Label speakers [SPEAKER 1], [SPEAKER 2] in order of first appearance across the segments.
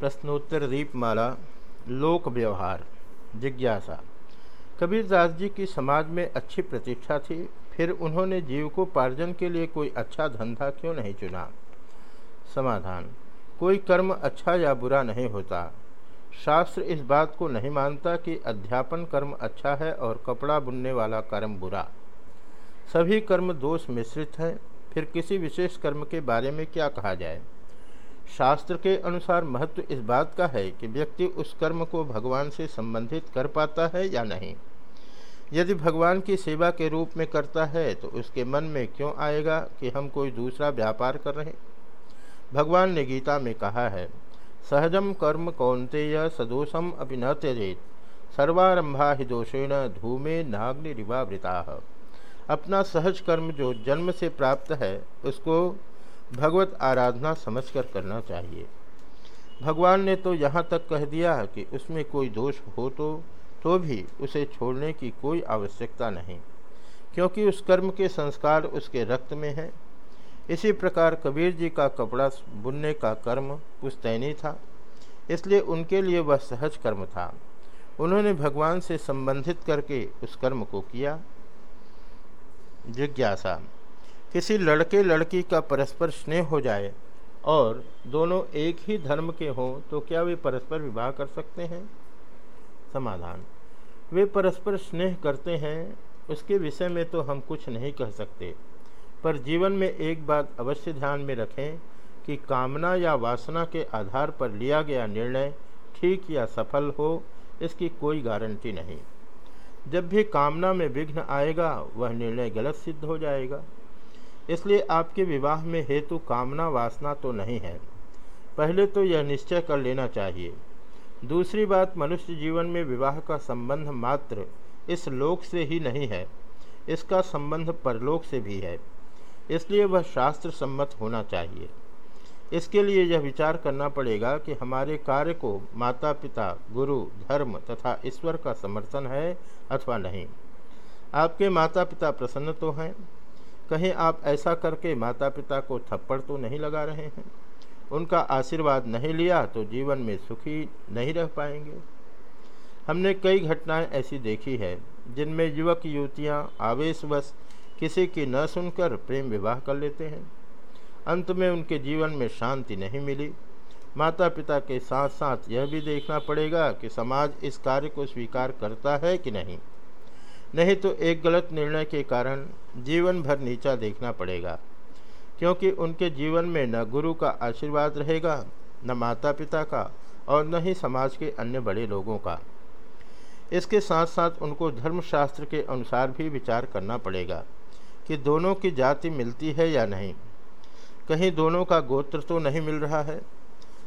[SPEAKER 1] प्रश्नोत्तर दीपमाला, लोक व्यवहार, जिज्ञासा। कबीरदास जी की समाज में अच्छी प्रतिष्ठा थी, फिर उन्होंने जीविकोपार्जन के लिए कोई अच्छा धंधा क्यों नहीं चुना? समाधान। कोई कर्म अच्छा या बुरा नहीं होता। शास्त्र इस बात को नहीं मानता कि अध्यापन कर्म अच्छा है और कपड़ा बुनने वाला कर्म बुरा। सभी कर्म दोष मिश्रित हैं, फिर किसी विशेष कर्म के बारे में क्या कहा जाए? शास्त्र के अनुसार महत्व इस बात का है कि व्यक्ति उस कर्म को भगवान से संबंधित कर पाता है या नहीं। यदि भगवान की सेवा के रूप में करता है तो उसके मन में क्यों आएगा कि हम कोई दूसरा व्यापार कर रहे हैं? भगवान ने गीता में कहा है सहजम कर्म कौंतेय सदोषम अपि न त्यजेत। सर्वारंभा ही दोषेण धूमे नाग्निरिवावृता। अपना सहज कर्म जो जन्म से प्राप्त है, उसको भगवत आराधना समझकर करना चाहिए। भगवान ने तो यहाँ तक कह दिया है कि उसमें कोई दोष हो तो तो भी उसे छोड़ने की कोई आवश्यकता नहीं, क्योंकि उस कर्म के संस्कार उसके रक्त में हैं। इसी प्रकार कबीर जी का कपड़ा बुनने का कर्म पुस्तैनी था, इसलिए उनके लिए वह सहज कर्म था। उन्होंने भगवान से संबंधित करके उस कर्म को किया। जिज्ञासा किसी लड़के लड़की का परस्पर स्नेह हो जाए और दोनों एक ही धर्म के हों तो क्या वे परस्पर विवाह कर सकते हैं? समाधान। वे परस्पर स्नेह करते हैं, उसके विषय में तो हम कुछ नहीं कह सकते। पर जीवन में एक बात अवश्य ध्यान में रखें कि कामना या वासना के आधार पर लिया गया निर्णय ठीक या सफल हो, इसकी कोई गारंटी नहीं। जब भी कामना में विघ्न आएगा, वह निर्णय गलत सिद्ध हो जाएगा। इसलिए आपके विवाह में हेतु कामना वासना तो नहीं है। पहले तो यह निश्चय कर लेना चाहिए। दूसरी बात, मनुष्य जीवन में विवाह का संबंध मात्र इस लोक से ही नहीं है, इसका संबंध परलोक से भी है। इसलिए वह शास्त्र सम्मत होना चाहिए। इसके लिए यह विचार करना पड़ेगा कि हमारे कार्य को माता पिता गुरु, धर्म तथा ईश्वर का समर्थन है अथवा नहीं। आपके माता पिता प्रसन्न तो हैं कहीं, आप ऐसा करके माता पिता को थप्पड़ तो नहीं लगा रहे हैं? उनका आशीर्वाद नहीं लिया तो जीवन में सुखी नहीं रह पाएँगे। हमने कई घटनाएँ ऐसी देखी है, जिनमें युवक युवतियाँ आवेशवश किसी की न सुनकर प्रेम विवाह कर लेते हैं। अंत में उनके जीवन में शांति नहीं मिली। माता पिता के साथ साथ यह भी देखना पड़ेगा कि समाज इस कार्य को स्वीकार करता है कि नहीं। नहीं तो एक गलत निर्णय के कारण जीवन भर नीचा देखना पड़ेगा, क्योंकि उनके जीवन में न गुरु का आशीर्वाद रहेगा, न माता पिता का और न ही समाज के अन्य बड़े लोगों का। इसके साथ साथ उनको धर्मशास्त्र के अनुसार भी विचार करना पड़ेगा कि दोनों की जाति मिलती है या नहीं। कहीं दोनों का गोत्र तो नहीं मिल रहा है।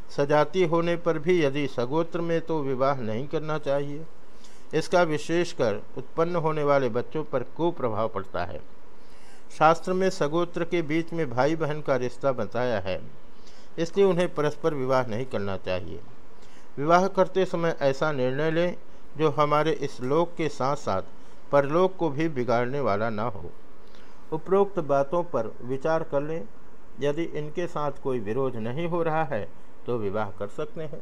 [SPEAKER 1] सजाति होने पर भी यदि सगोत्र में तो विवाह नहीं करना चाहिए। इसका विशेषकर उत्पन्न होने वाले बच्चों पर कुप्रभाव पड़ता है। शास्त्र में सगोत्र के बीच में भाई बहन का रिश्ता बताया है, इसलिए उन्हें परस्पर विवाह नहीं करना चाहिए। विवाह करते समय ऐसा निर्णय लें जो हमारे इस लोक के साथ साथ परलोक को भी बिगाड़ने वाला ना हो। उपरोक्त बातों पर विचार कर लें। यदि इनके साथ कोई विरोध नहीं हो रहा है तो विवाह कर सकते हैं।